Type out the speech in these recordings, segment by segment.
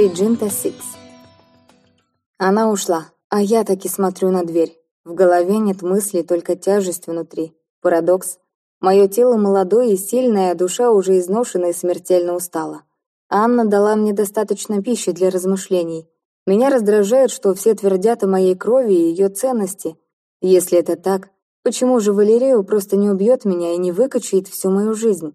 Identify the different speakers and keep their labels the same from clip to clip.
Speaker 1: Реджинта Сикс. Она ушла, а я таки смотрю на дверь. В голове нет мысли, только тяжесть внутри. Парадокс. Мое тело молодое и сильное, а душа уже изношена и смертельно устала. Анна дала мне достаточно пищи для размышлений. Меня раздражает, что все твердят о моей крови и ее ценности. Если это так, почему же Валерию просто не убьет меня и не выкачает всю мою жизнь?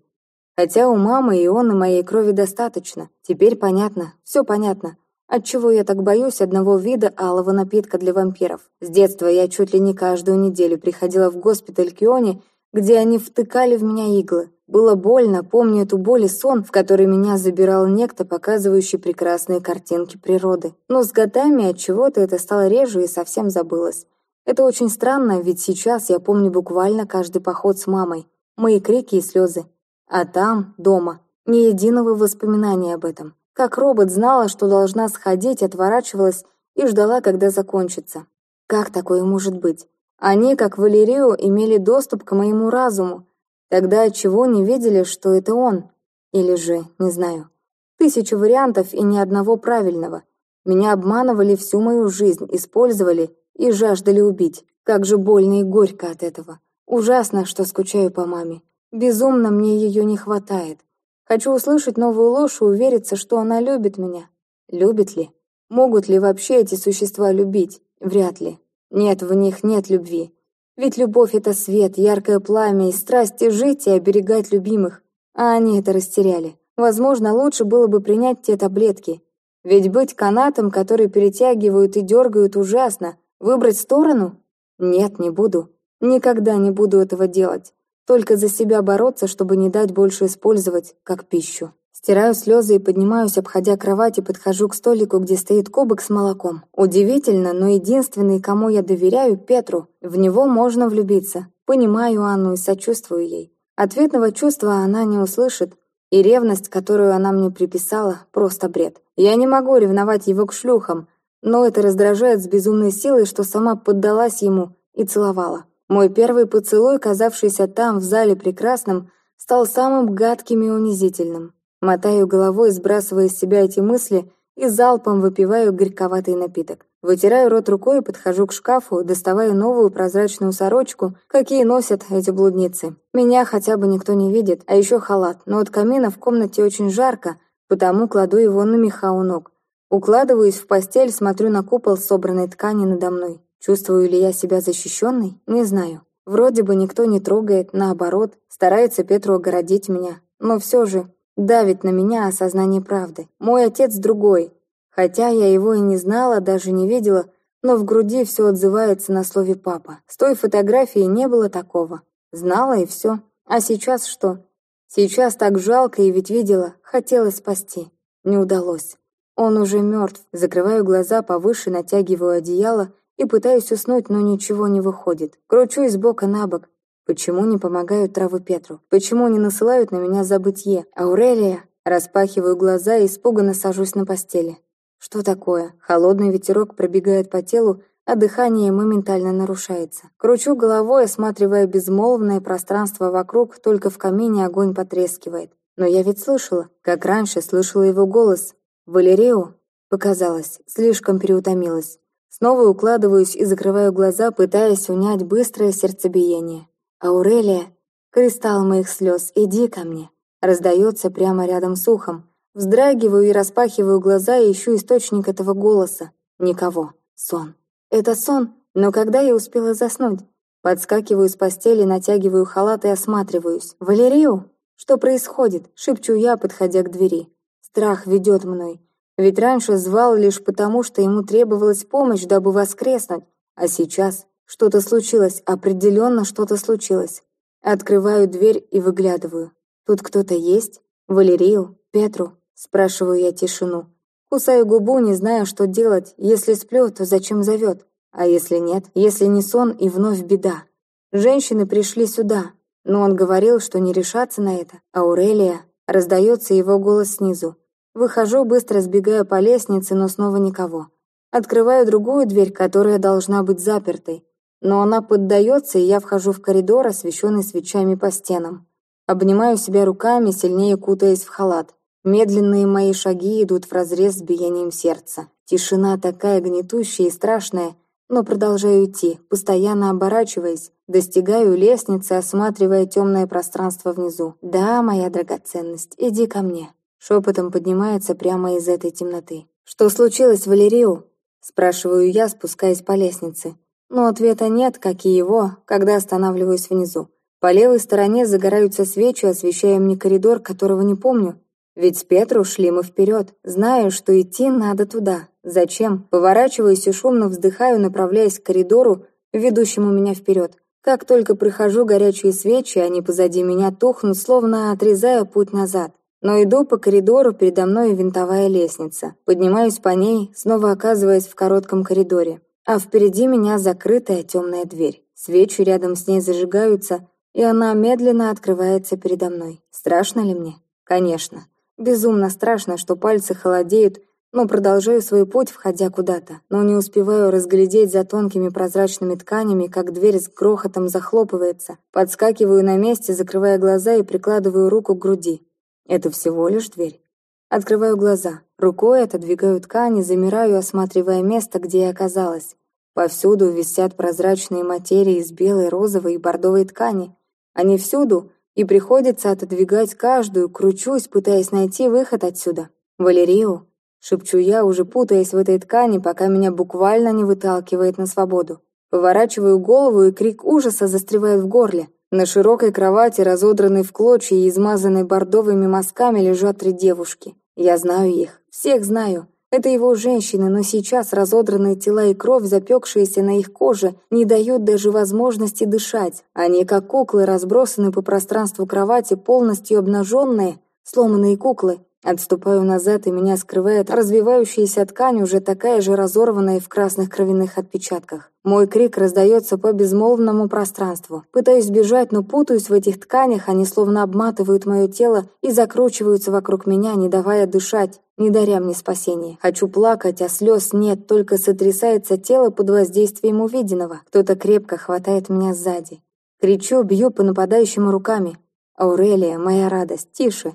Speaker 1: Хотя у мамы и он и моей крови достаточно. Теперь понятно, все понятно. Отчего я так боюсь одного вида алого напитка для вампиров? С детства я чуть ли не каждую неделю приходила в госпиталь Киони, где они втыкали в меня иглы. Было больно, помню эту боль и сон, в который меня забирал некто, показывающий прекрасные картинки природы. Но с годами от чего-то это стало реже и совсем забылось. Это очень странно, ведь сейчас я помню буквально каждый поход с мамой, мои крики и слезы. А там, дома, ни единого воспоминания об этом. Как робот знала, что должна сходить, отворачивалась и ждала, когда закончится. Как такое может быть? Они, как Валерию, имели доступ к моему разуму. Тогда чего не видели, что это он? Или же, не знаю. Тысячи вариантов и ни одного правильного. Меня обманывали всю мою жизнь, использовали и жаждали убить. Как же больно и горько от этого. Ужасно, что скучаю по маме. Безумно мне ее не хватает. Хочу услышать новую ложь и увериться, что она любит меня. Любит ли? Могут ли вообще эти существа любить? Вряд ли. Нет, в них нет любви. Ведь любовь — это свет, яркое пламя и страсть и жить и оберегать любимых. А они это растеряли. Возможно, лучше было бы принять те таблетки. Ведь быть канатом, который перетягивают и дергают, ужасно. Выбрать сторону? Нет, не буду. Никогда не буду этого делать. Только за себя бороться, чтобы не дать больше использовать, как пищу. Стираю слезы и поднимаюсь, обходя кровать и подхожу к столику, где стоит кубок с молоком. Удивительно, но единственный, кому я доверяю, Петру. В него можно влюбиться. Понимаю Анну и сочувствую ей. Ответного чувства она не услышит, и ревность, которую она мне приписала, просто бред. Я не могу ревновать его к шлюхам, но это раздражает с безумной силой, что сама поддалась ему и целовала. Мой первый поцелуй, казавшийся там, в зале прекрасным, стал самым гадким и унизительным. Мотаю головой, сбрасывая из себя эти мысли, и залпом выпиваю горьковатый напиток. Вытираю рот рукой и подхожу к шкафу, доставая новую прозрачную сорочку, какие носят эти блудницы. Меня хотя бы никто не видит, а еще халат, но от камина в комнате очень жарко, потому кладу его на меха у ног. Укладываюсь в постель, смотрю на купол собранной ткани надо мной. Чувствую ли я себя защищенной? Не знаю. Вроде бы никто не трогает, наоборот, старается Петру огородить меня. Но все же давит на меня осознание правды. Мой отец другой. Хотя я его и не знала, даже не видела, но в груди все отзывается на слове «папа». С той фотографией не было такого. Знала и все. А сейчас что? Сейчас так жалко и ведь видела, хотела спасти. Не удалось. Он уже мертв. Закрываю глаза повыше, натягиваю одеяло и пытаюсь уснуть, но ничего не выходит. Кручусь с бока на бок. Почему не помогают травы Петру? Почему не насылают на меня забытье? Аурелия? Распахиваю глаза и испуганно сажусь на постели. Что такое? Холодный ветерок пробегает по телу, а дыхание моментально нарушается. Кручу головой, осматривая безмолвное пространство вокруг, только в камине огонь потрескивает. Но я ведь слышала, как раньше слышала его голос. Валерио? Показалось, слишком переутомилась. Снова укладываюсь и закрываю глаза, пытаясь унять быстрое сердцебиение. «Аурелия, кристалл моих слез, иди ко мне!» Раздается прямо рядом с ухом. Вздрагиваю и распахиваю глаза и ищу источник этого голоса. Никого. Сон. Это сон, но когда я успела заснуть? Подскакиваю с постели, натягиваю халат и осматриваюсь. «Валерию? Что происходит?» — шепчу я, подходя к двери. Страх ведет мной. Ведь раньше звал лишь потому, что ему требовалась помощь, дабы воскреснуть. А сейчас что-то случилось, определенно что-то случилось. Открываю дверь и выглядываю. Тут кто-то есть? Валерию? Петру? Спрашиваю я тишину. Кусаю губу, не зная, что делать. Если сплю, то зачем зовет? А если нет? Если не сон и вновь беда? Женщины пришли сюда, но он говорил, что не решаться на это. Аурелия. Раздается его голос снизу. Выхожу, быстро сбегаю по лестнице, но снова никого. Открываю другую дверь, которая должна быть запертой. Но она поддается, и я вхожу в коридор, освещенный свечами по стенам. Обнимаю себя руками, сильнее кутаясь в халат. Медленные мои шаги идут вразрез с биением сердца. Тишина такая гнетущая и страшная, но продолжаю идти, постоянно оборачиваясь, достигаю лестницы, осматривая темное пространство внизу. «Да, моя драгоценность, иди ко мне». Шепотом поднимается прямо из этой темноты. «Что случилось, Валерию?» Спрашиваю я, спускаясь по лестнице. Но ответа нет, как и его, когда останавливаюсь внизу. По левой стороне загораются свечи, освещая мне коридор, которого не помню. Ведь с Петру шли мы вперед. Знаю, что идти надо туда. Зачем? Поворачиваюсь и шумно вздыхаю, направляясь к коридору, ведущему меня вперед. Как только прихожу, горячие свечи, они позади меня тухнут, словно отрезая путь назад. Но иду по коридору, передо мной винтовая лестница. Поднимаюсь по ней, снова оказываясь в коротком коридоре. А впереди меня закрытая темная дверь. Свечи рядом с ней зажигаются, и она медленно открывается передо мной. Страшно ли мне? Конечно. Безумно страшно, что пальцы холодеют, но продолжаю свой путь, входя куда-то, но не успеваю разглядеть за тонкими прозрачными тканями, как дверь с грохотом захлопывается. Подскакиваю на месте, закрывая глаза и прикладываю руку к груди. Это всего лишь дверь. Открываю глаза. Рукой отодвигаю ткани, замираю, осматривая место, где я оказалась. Повсюду висят прозрачные материи из белой, розовой и бордовой ткани. Они всюду, и приходится отодвигать каждую, кручусь, пытаясь найти выход отсюда. «Валерию!» Шепчу я, уже путаясь в этой ткани, пока меня буквально не выталкивает на свободу. Поворачиваю голову, и крик ужаса застревает в горле. На широкой кровати, разодранной в клочья и измазанной бордовыми мазками, лежат три девушки. Я знаю их. Всех знаю. Это его женщины, но сейчас разодранные тела и кровь, запекшиеся на их коже, не дают даже возможности дышать. Они, как куклы, разбросаны по пространству кровати, полностью обнаженные, сломанные куклы. Отступаю назад, и меня скрывает развивающаяся ткань, уже такая же разорванная в красных кровяных отпечатках. Мой крик раздается по безмолвному пространству. Пытаюсь бежать, но путаюсь в этих тканях, они словно обматывают мое тело и закручиваются вокруг меня, не давая дышать, не даря мне спасения. Хочу плакать, а слез нет, только сотрясается тело под воздействием увиденного. Кто-то крепко хватает меня сзади. Кричу, бью по нападающим руками. «Аурелия, моя радость, тише!»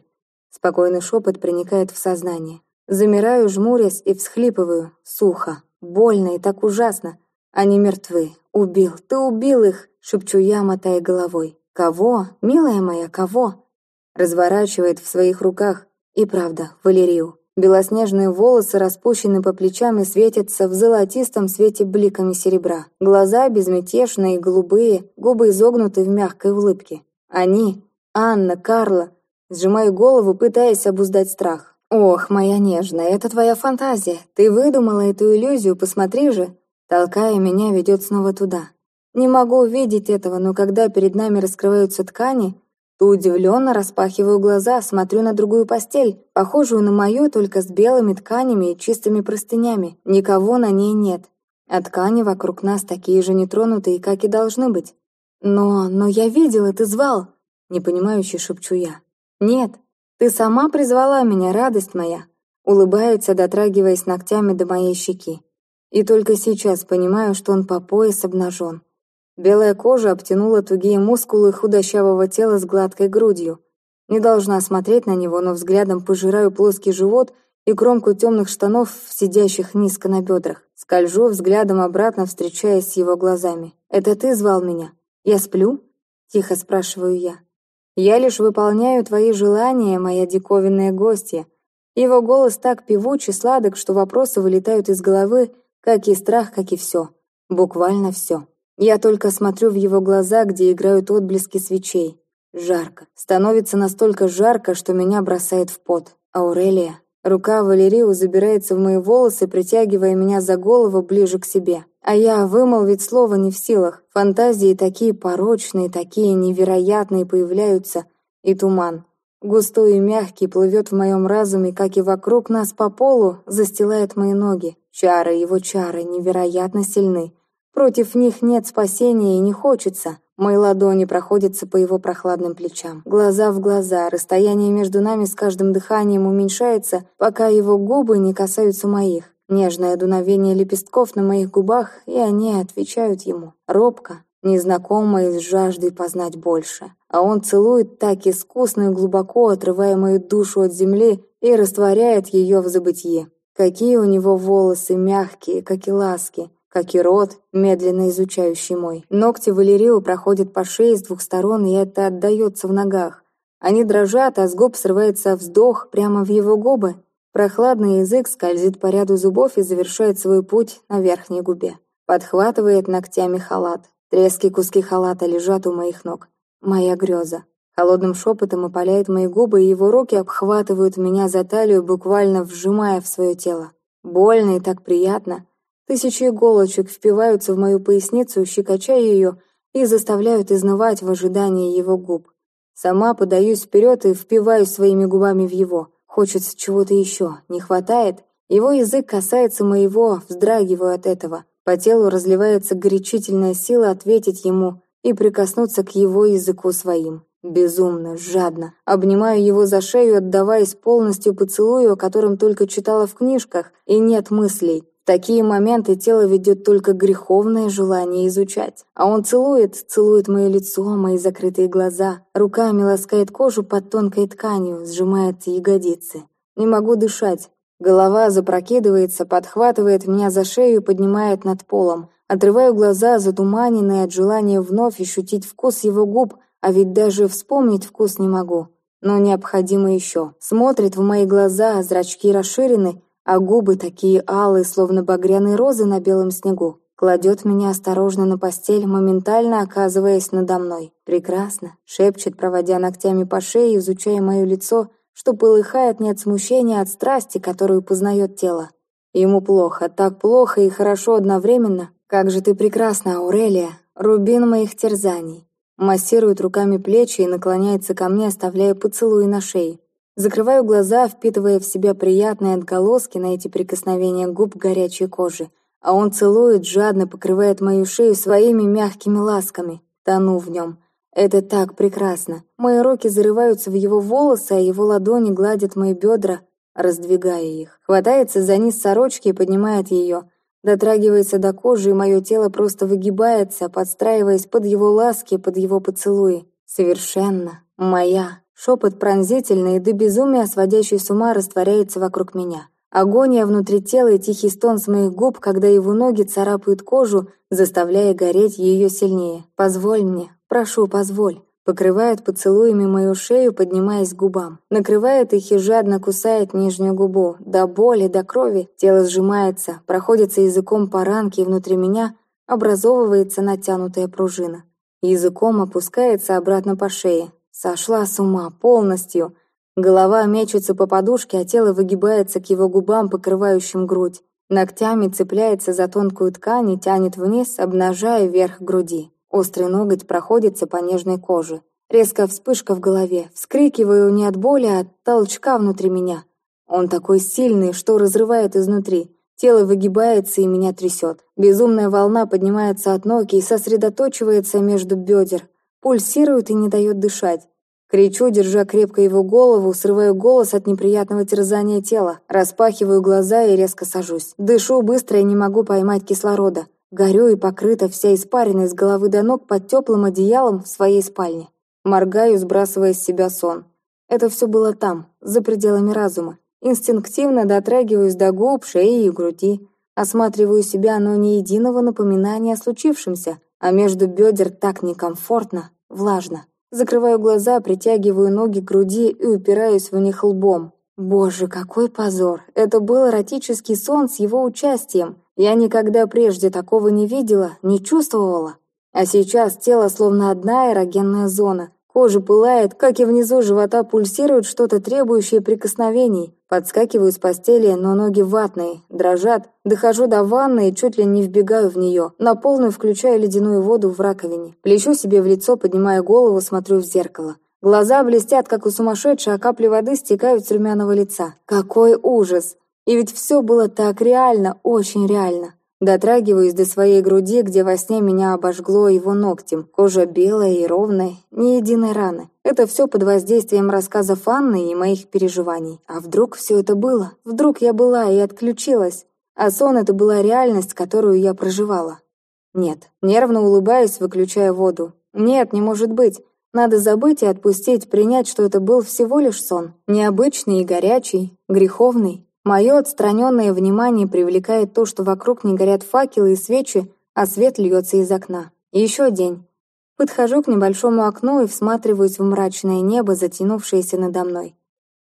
Speaker 1: Спокойный шепот проникает в сознание. Замираю, жмурясь и всхлипываю. Сухо, больно и так ужасно. Они мертвы. Убил, ты убил их, шепчу я, мотая головой. Кого? Милая моя, кого? Разворачивает в своих руках. И правда, Валерию. Белоснежные волосы распущены по плечам и светятся в золотистом свете бликами серебра. Глаза безмятежные, голубые, губы изогнуты в мягкой улыбке. Они, Анна, Карла, Сжимаю голову, пытаясь обуздать страх. «Ох, моя нежная, это твоя фантазия. Ты выдумала эту иллюзию, посмотри же!» Толкая меня, ведет снова туда. Не могу увидеть этого, но когда перед нами раскрываются ткани, то удивленно распахиваю глаза, смотрю на другую постель, похожую на мою, только с белыми тканями и чистыми простынями. Никого на ней нет. А ткани вокруг нас такие же нетронутые, как и должны быть. «Но... но я видела, ты звал!» Непонимающе шепчу я. «Нет, ты сама призвала меня, радость моя», улыбается, дотрагиваясь ногтями до моей щеки. И только сейчас понимаю, что он по пояс обнажен. Белая кожа обтянула тугие мускулы худощавого тела с гладкой грудью. Не должна смотреть на него, но взглядом пожираю плоский живот и кромку темных штанов, сидящих низко на бедрах. Скольжу взглядом обратно, встречаясь с его глазами. «Это ты звал меня? Я сплю?» — тихо спрашиваю я. Я лишь выполняю твои желания, моя диковинная гостья. Его голос так певуч и сладок, что вопросы вылетают из головы, как и страх, как и все. Буквально все. Я только смотрю в его глаза, где играют отблески свечей. Жарко. Становится настолько жарко, что меня бросает в пот. Аурелия. Рука Валерию забирается в мои волосы, притягивая меня за голову ближе к себе. А я вымолвить слово не в силах. Фантазии такие порочные, такие невероятные появляются. И туман. Густой и мягкий плывет в моем разуме, как и вокруг нас по полу, застилает мои ноги. Чары, его чары невероятно сильны. Против них нет спасения и не хочется. Мои ладони проходятся по его прохладным плечам. Глаза в глаза, расстояние между нами с каждым дыханием уменьшается, пока его губы не касаются моих. Нежное дуновение лепестков на моих губах, и они отвечают ему. Робко, незнакомой с жаждой познать больше. А он целует так искусно и глубоко, отрывая мою душу от земли и растворяет ее в забытье. Какие у него волосы мягкие, как и ласки, как и рот, медленно изучающий мой. Ногти Валерию проходят по шее с двух сторон, и это отдается в ногах. Они дрожат, а с губ срывается вздох прямо в его губы. Прохладный язык скользит по ряду зубов и завершает свой путь на верхней губе. Подхватывает ногтями халат. Трески куски халата лежат у моих ног. Моя греза. Холодным шепотом опаляет мои губы, и его руки обхватывают меня за талию, буквально вжимая в свое тело. Больно и так приятно. Тысячи иголочек впиваются в мою поясницу, щекоча ее и заставляют изнывать в ожидании его губ. Сама подаюсь вперед и впиваюсь своими губами в его. Хочется чего-то еще. Не хватает? Его язык касается моего, вздрагиваю от этого. По телу разливается горячительная сила ответить ему и прикоснуться к его языку своим. Безумно, жадно. Обнимаю его за шею, отдаваясь полностью поцелую, о котором только читала в книжках, и нет мыслей такие моменты тело ведет только греховное желание изучать. А он целует, целует мое лицо, мои закрытые глаза, руками ласкает кожу под тонкой тканью, сжимает ягодицы. Не могу дышать. Голова запрокидывается, подхватывает меня за шею поднимает над полом. Отрываю глаза, затуманенные от желания вновь ощутить вкус его губ, а ведь даже вспомнить вкус не могу. Но необходимо еще. Смотрит в мои глаза, зрачки расширены, а губы такие алые, словно багряные розы на белом снегу. Кладет меня осторожно на постель, моментально оказываясь надо мной. «Прекрасно», — шепчет, проводя ногтями по шее, изучая мое лицо, что полыхает не от смущения, а от страсти, которую познает тело. Ему плохо, так плохо и хорошо одновременно. «Как же ты прекрасна, Аурелия, рубин моих терзаний». Массирует руками плечи и наклоняется ко мне, оставляя поцелуи на шее. Закрываю глаза, впитывая в себя приятные отголоски на эти прикосновения губ горячей кожи. А он целует, жадно покрывает мою шею своими мягкими ласками. Тону в нем. Это так прекрасно. Мои руки зарываются в его волосы, а его ладони гладят мои бедра, раздвигая их. Хватается за низ сорочки и поднимает ее. Дотрагивается до кожи, и мое тело просто выгибается, подстраиваясь под его ласки, под его поцелуи. Совершенно моя. Шепот пронзительный и до безумия сводящий с ума растворяется вокруг меня. Агония внутри тела и тихий стон с моих губ, когда его ноги царапают кожу, заставляя гореть ее сильнее. «Позволь мне, прошу, позволь». Покрывает поцелуями мою шею, поднимаясь к губам. Накрывает их и жадно кусает нижнюю губу. До боли, до крови. Тело сжимается, проходится языком по ранке, и внутри меня образовывается натянутая пружина. Языком опускается обратно по шее. Сошла с ума полностью. Голова мечется по подушке, а тело выгибается к его губам, покрывающим грудь. Ногтями цепляется за тонкую ткань и тянет вниз, обнажая верх груди. Острый ноготь проходится по нежной коже. Резкая вспышка в голове. Вскрикиваю не от боли, а от толчка внутри меня. Он такой сильный, что разрывает изнутри. Тело выгибается и меня трясет. Безумная волна поднимается от ног и сосредоточивается между бедер. Пульсирует и не дает дышать. Кричу, держа крепко его голову, срываю голос от неприятного терзания тела, распахиваю глаза и резко сажусь. Дышу быстро и не могу поймать кислорода. Горю и покрыта вся испаренной с головы до ног под теплым одеялом в своей спальне. Моргаю, сбрасывая с себя сон. Это все было там, за пределами разума. Инстинктивно дотрагиваюсь до губ, шеи и груди. Осматриваю себя, но ни единого напоминания о случившемся – а между бедер так некомфортно, влажно. Закрываю глаза, притягиваю ноги к груди и упираюсь в них лбом. Боже, какой позор! Это был эротический сон с его участием. Я никогда прежде такого не видела, не чувствовала. А сейчас тело словно одна эрогенная зона. Кожа пылает, как и внизу живота пульсирует что-то требующее прикосновений. Подскакиваю с постели, но ноги ватные, дрожат. Дохожу до ванны и чуть ли не вбегаю в нее. На полную включаю ледяную воду в раковине. Плещу себе в лицо, поднимая голову, смотрю в зеркало. Глаза блестят, как у сумасшедшей, а капли воды стекают с румяного лица. Какой ужас! И ведь все было так реально, очень реально. Дотрагиваюсь до своей груди, где во сне меня обожгло его ногтем. Кожа белая и ровная, ни единой раны. Это все под воздействием рассказов Анны и моих переживаний. А вдруг все это было? Вдруг я была и отключилась? А сон — это была реальность, которую я проживала. Нет. Нервно улыбаюсь, выключая воду. Нет, не может быть. Надо забыть и отпустить, принять, что это был всего лишь сон. Необычный и горячий, греховный. Мое отстраненное внимание привлекает то, что вокруг не горят факелы и свечи, а свет льется из окна. еще день. Подхожу к небольшому окну и всматриваюсь в мрачное небо, затянувшееся надо мной.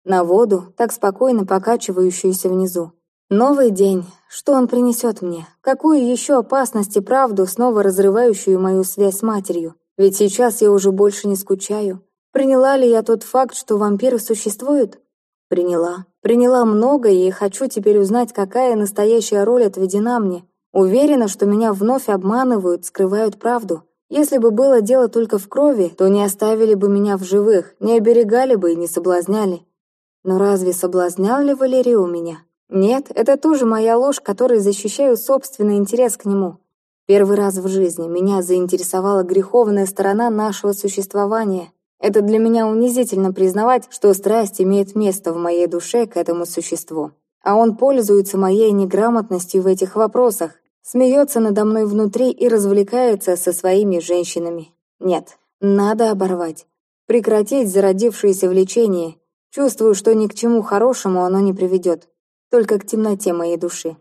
Speaker 1: На воду, так спокойно покачивающуюся внизу. Новый день. Что он принесет мне? Какую еще опасность и правду, снова разрывающую мою связь с матерью? Ведь сейчас я уже больше не скучаю. Приняла ли я тот факт, что вампиры существуют? Приняла. Приняла многое и хочу теперь узнать, какая настоящая роль отведена мне. Уверена, что меня вновь обманывают, скрывают правду. Если бы было дело только в крови, то не оставили бы меня в живых, не оберегали бы и не соблазняли. Но разве соблазнял ли Валерий у меня? Нет, это тоже моя ложь, которой защищаю собственный интерес к нему. Первый раз в жизни меня заинтересовала греховная сторона нашего существования. Это для меня унизительно признавать, что страсть имеет место в моей душе к этому существу. А он пользуется моей неграмотностью в этих вопросах, смеется надо мной внутри и развлекается со своими женщинами. Нет, надо оборвать. Прекратить зародившееся влечение. Чувствую, что ни к чему хорошему оно не приведет только к темноте моей души.